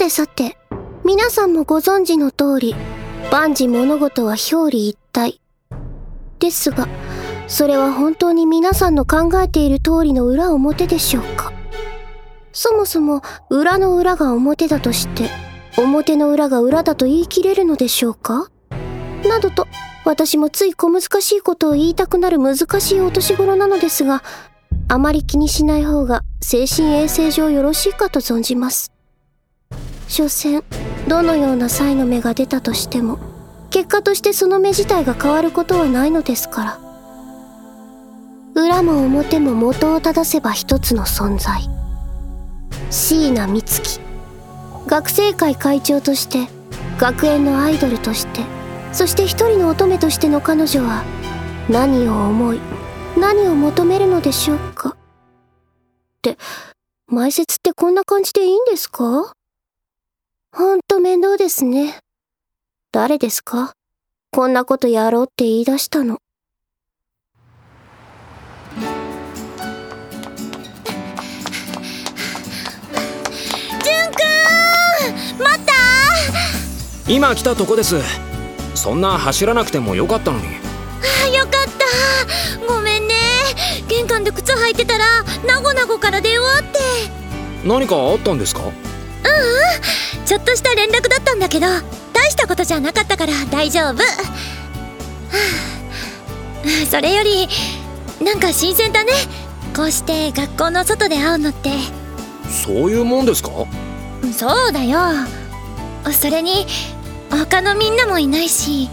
てさて、皆さんもご存知の通り、万事物事は表裏一体。ですが、それは本当に皆さんの考えている通りの裏表でしょうか？そもそも裏の裏が表だとして表の裏が裏だと言い切れるのでしょうか？などと私もつい小難しいことを言いたくなる難しいお年頃なのですがあまり気にしない方が精神衛生上よろしいかと存じます。所詮どのような才の目が出たとしても結果としてその目自体が変わることはないのですから。裏も表も元を正せば一つの存在。椎名美月。学生会会長として学園のアイドルとしてそして一人の乙女としての彼女は何を思い何を求めるのでしょうか。って前説ってこんな感じでいいんですか？ほんと面倒ですね。誰ですか？こんなことやろうって言い出したの。今来たとこです。そんな走らなくてもよかったのに。あよかった。ごめんね。玄関で靴履いてたらなごなごから電話って。何かあったんですか？ううんちょっとした連絡だったんだけど大したことじゃなかったから大丈夫、はあ、それよりなんか新鮮だね。こうして学校の外で会うのって。そういうもんですか？そうだよ。それに他のみんなもいないし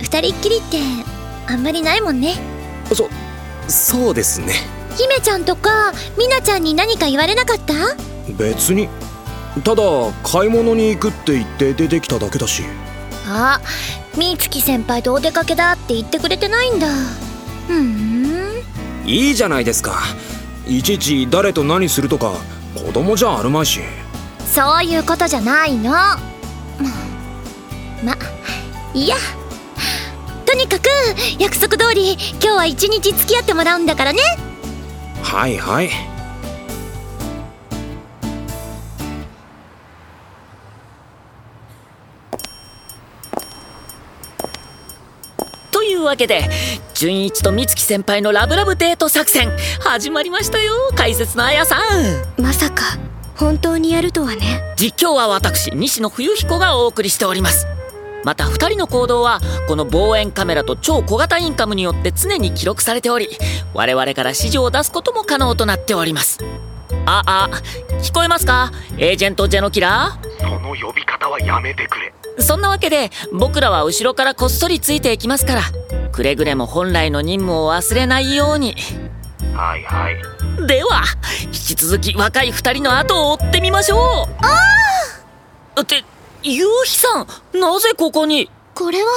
二人っきりってあんまりないもんね。そそうですね。姫ちゃんとかみなちゃんに何か言われなかった？別にただ買い物に行くって言って出てきただけだし。あみつき先輩とお出かけだって言ってくれてないんだ。ふん。いいじゃないですか。いちいち誰と何するとか子供じゃあるまいし。そういうことじゃないの。まいや。とにかく約束通り今日は一日付き合ってもらうんだからね。はいはいいうわけで純一と美月先輩のラブラブデート作戦始まりましたよ解説のあやさん。まさか本当にやるとはね。実況は私西野冬彦がお送りしております。また2人の行動はこの望遠カメラと超小型インカムによって常に記録されており我々から指示を出すことも可能となっております。ああ聞こえますか？エージェント・ジェノキラー？その呼び方はやめてくれ。そんなわけで僕らは後ろからこっそりついていきますから。くれぐれも本来の任務を忘れないように。はいはい。では引き続き若い2人の後を追ってみましょう。ああって夕日さんなぜここに？これは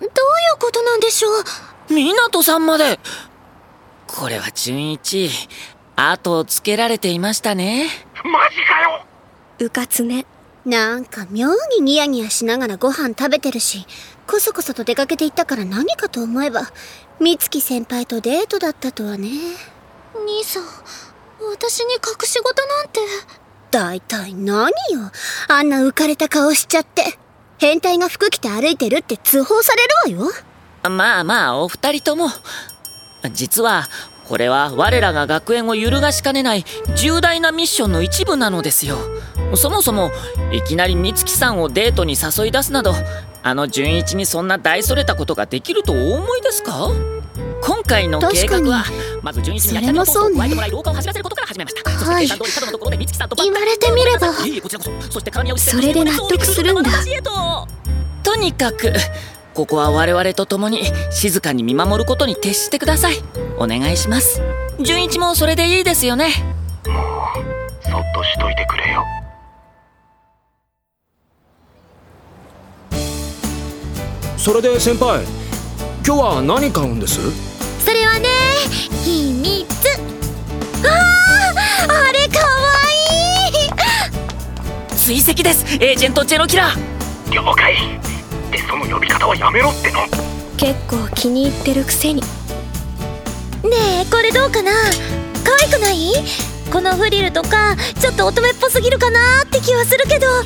どういうことなんでしょう？湊さんまで。これは純一後をつけられていましたね。マジかよ。うかつねなんか妙にニヤニヤしながらご飯食べてるしこそこそと出かけていったから何かと思えば美月先輩とデートだったとはね。兄さん私に隠し事なんて。大体何よ。あんな浮かれた顔しちゃって。変態が服着て歩いてるって通報されるわよ。まあまあお二人とも。実はこれは我らが学園を揺るがしかねない重大なミッションの一部なのですよ。そもそもいきなり美月さんをデートに誘い出すなどあの純一にそんな大それたことができるとお思いですか？今回の計画はまず純一に焼き鳥を加えてもらい廊下を走らせることから始めました、はい、言われてみれば。そ。れで納得するんだ。とにかくここは我々と共に静かに見守ることに徹してください。お願いします。純一もそれでいいですよね。もうそっとしといてくれよ。それで先輩今日は何買うんです？それはね秘密。あああれかわいい。追跡です。エージェントジェノキラ了解でその呼び方はやめろっての。結構気に入ってるくせに。ねえこれどうかな？可愛くない？このフリルとかちょっと乙女っぽすぎるかなって気はするけど。あ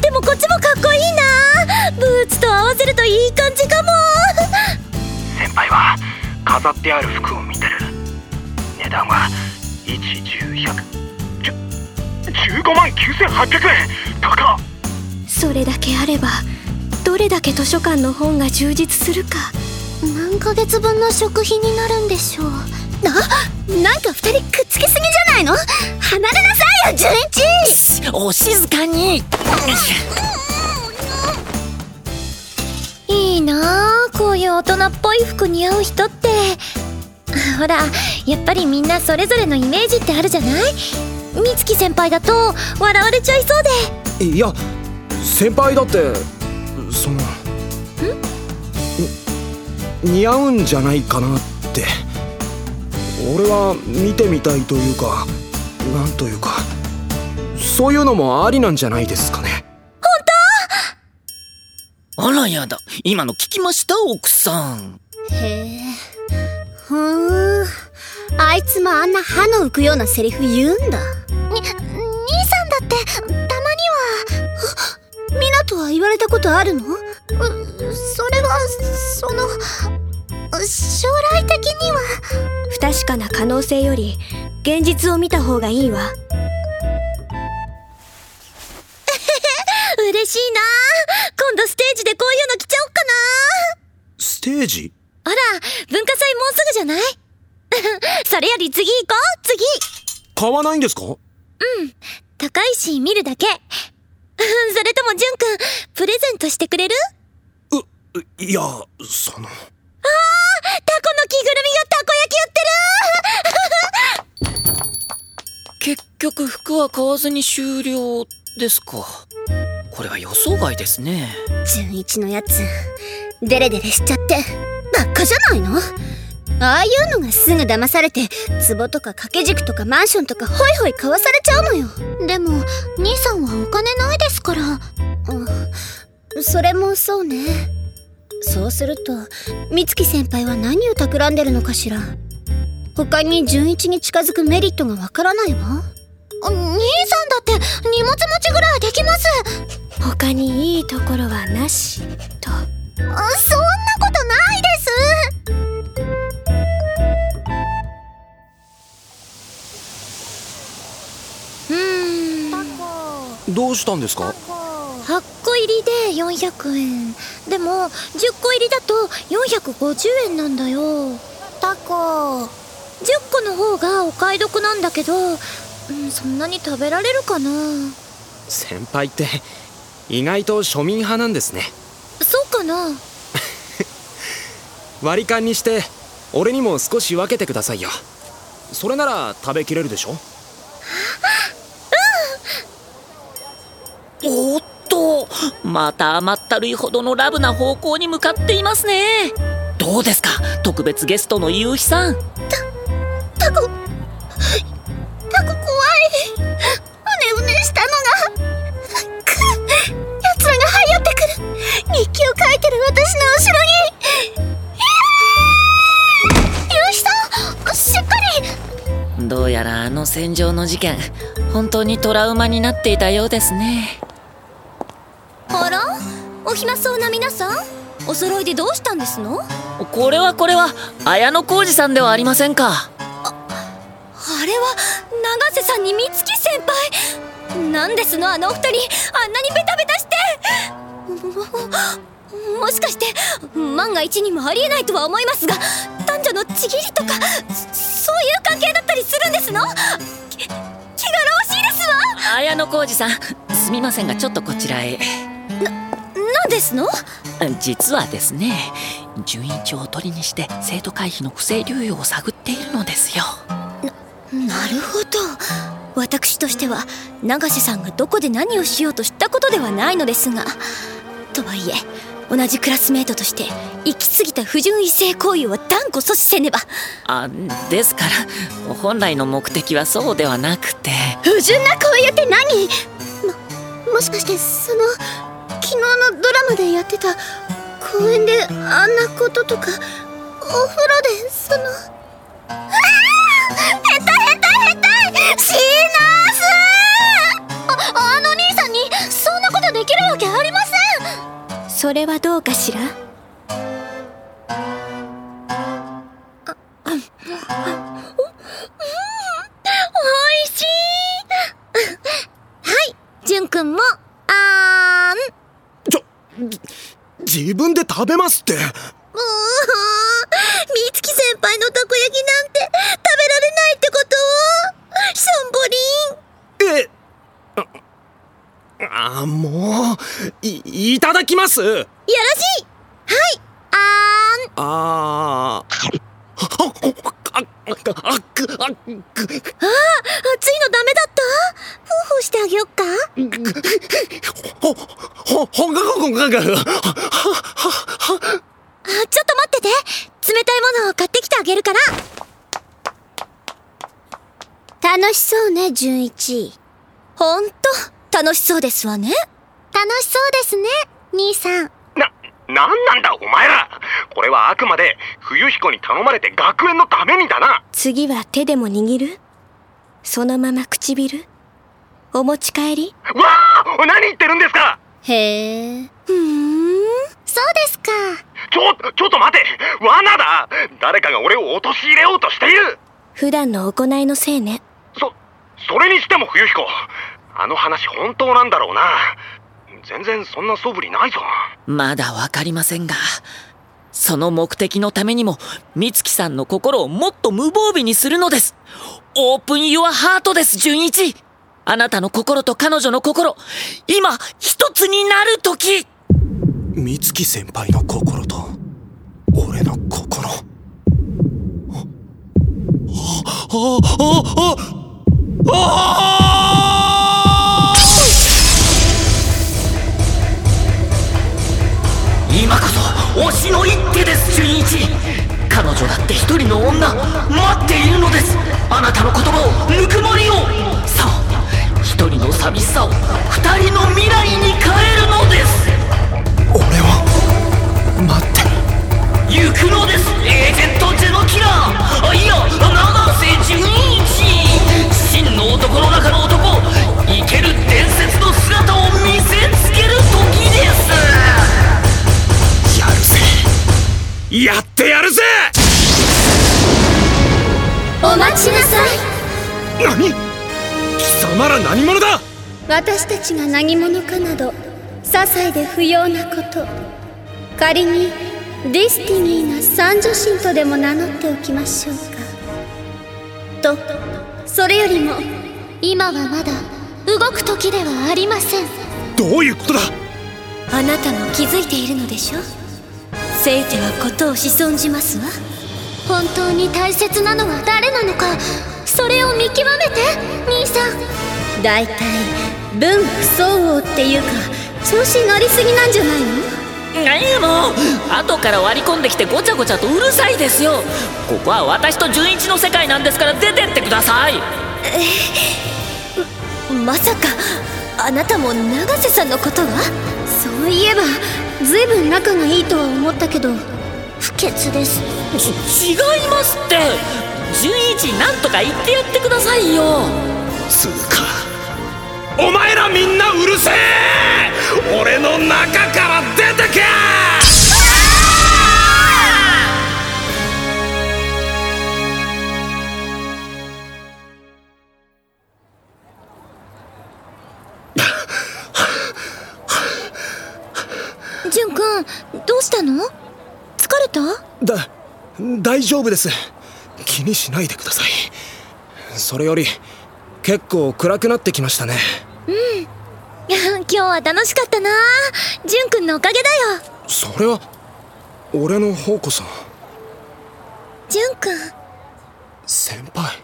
でもこっちもかっこいいな。ブーツと合わせるといい感じかも。先輩は飾ってある服を見てる。値段は1101015万9800円。高っ。それだけあればどれだけ図書館の本が充実するか。何ヶ月分の食費になるんでしょう。ななんか二人くっつきすぎじゃないの？離れなさいよ純一！お静かに！いいなあこういう大人っぽい服似合う人って。ほらやっぱりみんなそれぞれのイメージってあるじゃない？美月先輩だと笑われちゃいそうで。いや先輩だって似合うんじゃないかなって。俺は見てみたいというかなんというかそういうのもありなんじゃないですかね。あらやだ。今の聞きました奥さん。へえ。ふーん。あいつもあんな歯の浮くようなセリフ言うんだ。に兄さんだってとは言われたことあるの？うそれはその将来的には。不確かな可能性より現実を見た方がいいわ。嬉しいな。今度ステージでこういうの着ちゃおっかステージ？なあら文化祭もうすぐじゃない？それより次行こう次。買わないんですか？高いし見るだけ それともジュン君プレゼントしてくれる？ういやその。タコの着ぐるみがたこ焼き売ってる！結局服は買わずに終了ですか。これは予想外ですね。純一のやつデレデレしちゃってばっかじゃないの？ああいうのがすぐ騙されて壺とか掛け軸とかマンションとかホイホイ買わされちゃうのよ。でも兄さんはお金ないですから。うん。それもそうね。そうすると美月先輩は何を企んでるのかしら。他に純一に近づくメリットがわからないわ。兄さんだって荷物持ちぐらいできます。他にいいところはなしと。そんなことないですどうしたんですか？8個入りで400円。でも10個入りだと450円なんだよ。タコ。10個の方がお買い得なんだけど、うん、そんなに食べられるかな？先輩って意外と庶民派なんですね。そうかな？割り勘にして俺にも少し分けてくださいよ。それなら食べきれるでしょおっとまた甘ったるいほどのラブな方向に向かっていますね。どうですか？特別ゲストの夕日さん。タコ。タコ怖い。うねうねしたのが。く奴らが這い寄ってくる。日記を書いてる私の後ろに。ゆうひさんしっかり。どうやらあの戦場の事件本当にトラウマになっていたようですね暇そうな皆さん。お揃いでどうしたんですの？これはこれは綾小路さんではありませんか。あれは永瀬さんに美月先輩。なんですの？あのお二人。あんなにベタベタして。ももしかして万が一にもありえないとは思いますが男女のちぎりとかそそういう関係だったりするんですの？き気がらわしいですわ。綾小路さんすみませんがちょっとこちらへ。なんですの？実はですね順一を取りにして生徒会費の不正流用を探っているのですよ。なるほど。私としては永瀬さんがどこで何をしようと知ったことではないのですが。とはいえ同じクラスメートとして行き過ぎた不純異性行為を断固阻止せねば。あですから本来の目的はそうではなくて。不純な行為って何？ももしかしてその昨日のドラマでやってた公園であんなこととかお風呂でそのああ変態変態変態死なすああの兄さんにそんなことできるわけありません。それはどうかしら？食べますって。もう美月先輩のたこ焼きなんて食べられないってこと？しょんぼりん。えああもういいただきます。よろしい。はい。あーん。あー。ああああくあく熱いのダメだったフーフーしてあげよっかほほほがほががあちょっと待ってて。冷たいものを買ってきてあげるから。楽しそうね純一。ほんと楽しそうですわね。楽しそうですね兄さん。な、なんなんだお前ら。これはあくまで冬彦に頼まれて学園のためにだな。次は手でも握る？そのまま唇？お持ち帰り？わあ何言ってるんですか。へえ。ふーんそうですか。ちょ、ちょっと待て。罠だ。誰かが俺を陥れようとしている。普段の行いのせいね。そ、それにしても冬彦。あの話本当なんだろうな。全然そんな素振りないぞ。まだわかりませんが、その目的のためにも、美月さんの心をもっと無防備にするのです。オープンユアハートです、純一。あなたの心と彼女の心、今、一つになる時美月先輩の心と俺の心。あああああ今こそ推しの一手です純一。彼女だって一人の女待っているのです。あなたの言葉をぬくもりを。さあ一人の寂しさを二人の未来に変え何者だ？私たちが何者かなど些細で不要なこと仮に destiny な三女神とでも名乗っておきましょうか。とそれよりも今はまだ動く時ではありません。どういうことだ？あなたも気づいているのでしょせいてはことをし損じますわ。本当に大切なのは誰なのかそれを見極めて兄さん大体分不相応っていうか調子乗りすぎなんじゃないの？ええもう後から割り込んできてごちゃごちゃとうるさいですよ。ここは私と純一の世界なんですから出てってください。まさかあなたも永瀬さんのことはそういえばずいぶん仲がいいとは思ったけど不潔です。ち違いますって。純一なんとか言ってやってくださいよ。つうかお前らみんなうるせえ。俺の中から出てけ。じゅんくんどうしたの？疲れた？だ大丈夫です。気にしないでください。それより結構暗くなってきましたね今日は楽しかったな。じゅんくんのおかげだよ。それは俺の方こそじゅんくん？先輩。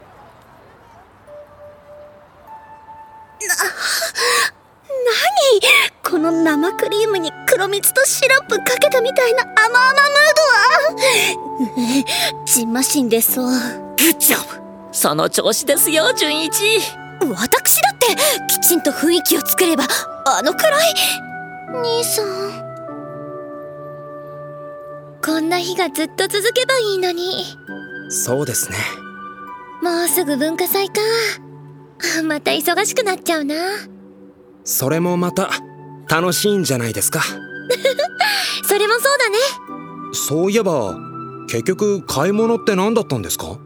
何？この生クリームに黒蜜とシロップかけたみたいな甘々ムードは？じんましん出そうグッジョブその調子ですよ純一。私だってきちんと雰囲気を作ればあのくらい兄さん。こんな日がずっと続けばいいのに。そうですね。もうすぐ文化祭か。また忙しくなっちゃうな。それもまた楽しいんじゃないですか。それもそうだね。そういえば結局買い物って何だったんですか？よ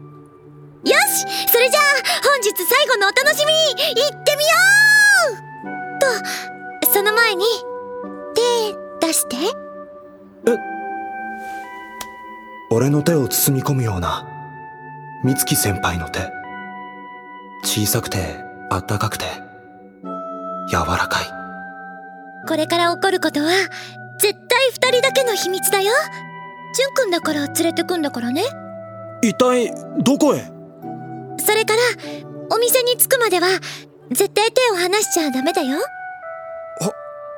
し！それじゃあ本日最の前に手出して。俺の手を包み込むような美月先輩の手。小さくてあったかくて柔らかい。これから起こることは絶対二人だけの秘密だよ。ジュン君だから連れてくんだからね。一体どこへ？それからお店に着くまでは絶対手を離しちゃダメだよ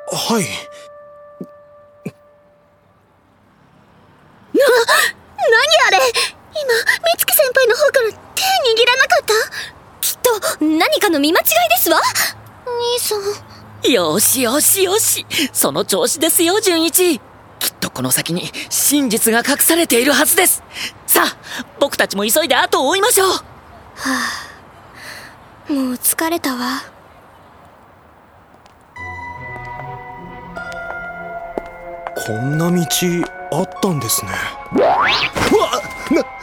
はい。何あれ？今美月先輩の方から手握らなかった？きっと何かの見間違いですわ？兄さん。よしよしよし。その調子ですよ純一。きっとこの先に真実が隠されているはずです。さあ僕たちも急いで後を追いましょう。はあもう疲れたわこんな道あったんですね。うわ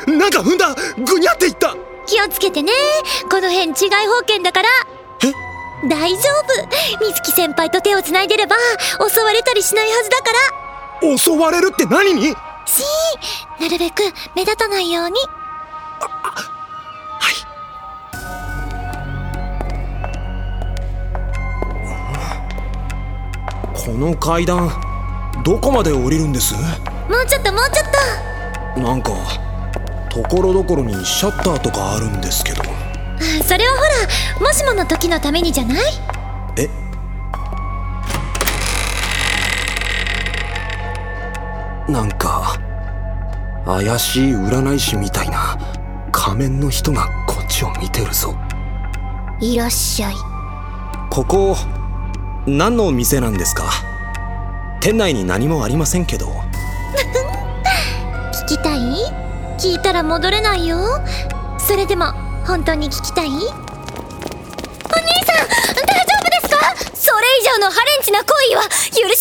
ななんか踏んだぐにゃっていった。気をつけてね。この辺違い保険だから。え？大丈夫。美月先輩と手をつないでれば襲われたりしないはずだから。襲われるって何に？しーなるべく目立たないように。この階段どこまで降りるんです？もうちょっともうちょっなんかところどころにシャッターとかあるんですけど。とそれはほらもしもの時のためにじゃない？え？なんか怪しい占い師みたいな仮面の人がこっちを見てるぞ。いらっしゃい。ここ何の店なんですか？店内に何もありませんけど。聞きたい？聞いたら戻れないよ。それでも本当に聞きたい？お兄さん大丈夫ですか？それ以上のハレンチな行為は許しませ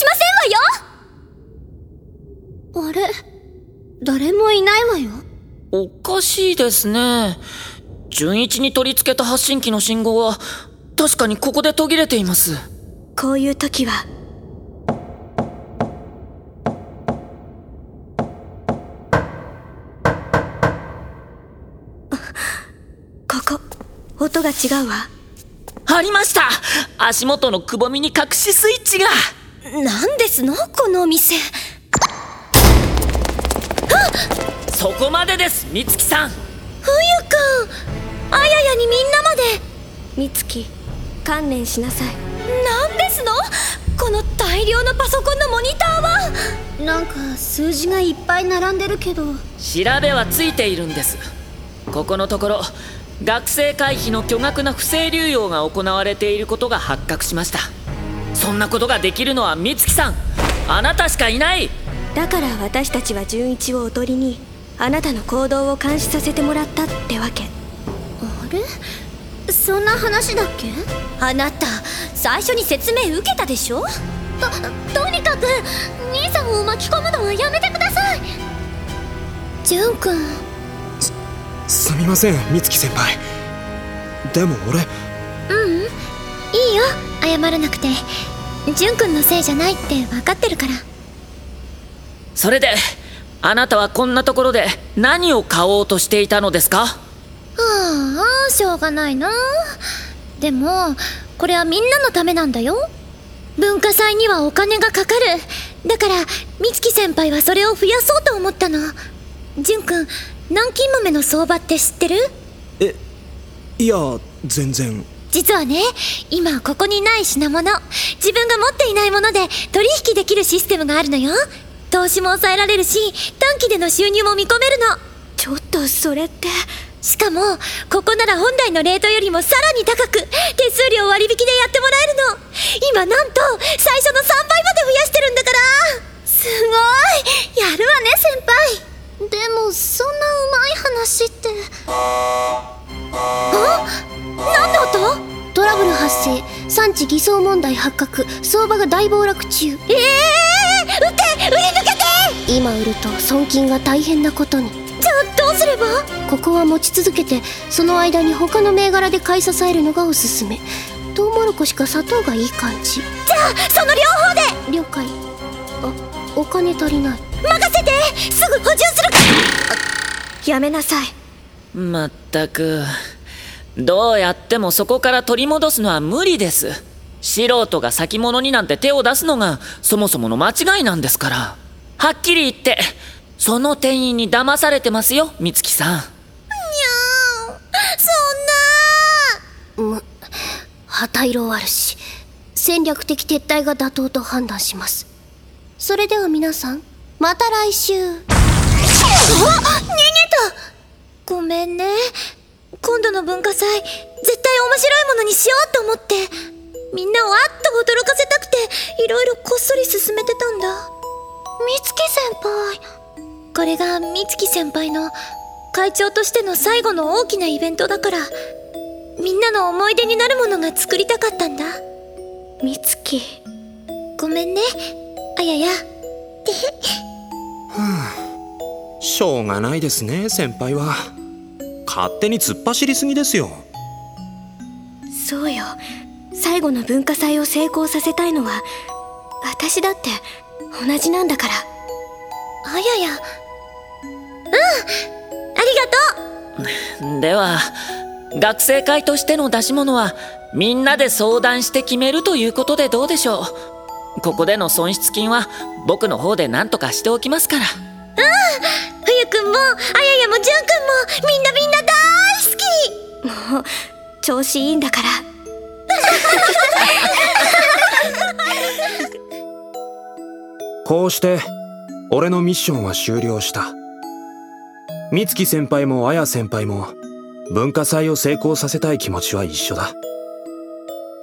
んわよ！あれ？誰もいないわよ。おかしいですね。純一に取り付けた発信機の信号は確かにここで途切れています。こういう時はが違うわ。ありました。足元のくぼみに隠しスイッチが。何ですの？このお店。そこまでです美月さん。冬くんあややにみんなまで。美月観念しなさい。何ですの？この大量のパソコンのモニターは。なんか数字がいっぱい並んでるけど。調べはついているんです。ここのところ学生会費の巨額な不正流用が行われていることが発覚しました。そんなことができるのは美月さん。あなたしかいない。だから私たちは純一をおとりにあなたの行動を監視させてもらったってわけ。あれ？そんな話だっけ？あなた最初に説明受けたでしょ？ととにかく兄さんを巻き込むのはやめてください。ジュン君すみません美月先輩。でも俺ううん。いいよ。謝らなくて。ジュン君のせいじゃないって分かってるから。それであなたはこんなところで何を買おうとしていたのですか？ああしょうがないな。でもこれはみんなのためなんだよ。文化祭にはお金がかかる。だから美月先輩はそれを増やそうと思ったの。ジュン君南京豆の相場って知ってる？えいや全然。実はね今ここにない品物。自分が持っていないもので取引できるシステムがあるのよ。投資も抑えられるし短期での収入も見込めるの。ちょっとそれって。しかもここなら本来のレートよりもさらに高く手数料割引でやってもらえるの。今なんと最初の3倍まで増やしてるんだから。すごい。やるわね先輩でもそんなうまい話って。あ？なんだ音生産地偽装問題発覚相場が大暴落中。ええー、売って売り抜けて！今売ると損金が大変なことに。じゃあどうすれば？ここは持ち続けてその間に他の銘柄で買い支えるのがおすすめ。トウモロコシか砂糖がいい感じ。じゃあその両方で！了解あお金足りない。任せて！すぐ補充するかやめなさい。まったく。どうやってもそこから取り戻すのは無理です。素人が先物になんて手を出すのがそもそもの間違いなんですから。はっきり言ってその店員に騙されてますよ美月さん。にゃー。そんなむ旗色悪し。戦略的撤退が妥当と判断しますそれでは皆さんまた来週。あ逃げた。ごめんね。今度の文化祭絶対面白いものにしようと思って。みんなをあっと驚かせたくていろいろこっそり進めてたんだ。美月先輩。これが美月先輩の会長としての最後の大きなイベントだからみんなの思い出になるものが作りたかったんだ。美月。ごめんね。あやや。はあしょうがないですね先輩は。勝手に突っ走りすぎですよ。そうよ。最後の文化祭を成功させたいのは私だって同じなんだから。あやや。うん。ありがとう。では学生会としての出し物はみんなで相談して決めるということでどうでしょうここでの損失金は僕の方で何とかしておきますから。うん冬くんもあややもじゅんくんもみんなみんな大好き。もう調子いいんだから。こうして俺のミッションは終了した。美月先輩も綾先輩も文化祭を成功させたい気持ちは一緒だ。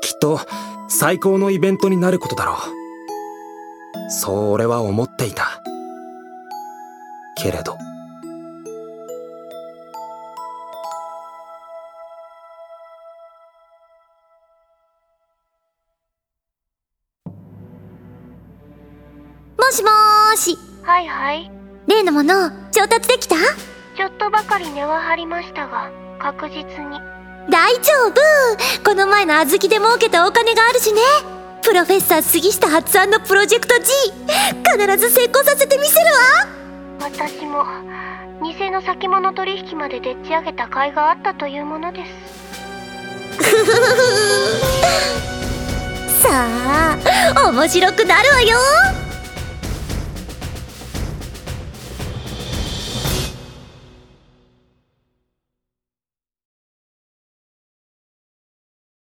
きっと最高のイベントになることだろうそう俺は思っていた。けれど。もしもーし。はいはい。例のもの調達できた？ちょっとばかり値は張りましたが確実に。大丈夫。この前の小豆で儲けたお金があるしねプロフェッサー杉下発案のプロジェクト G 必ず成功させてみせるわ。私も偽の先物取引まででっち上げた甲斐があったというものです。さあ面白くなるわよ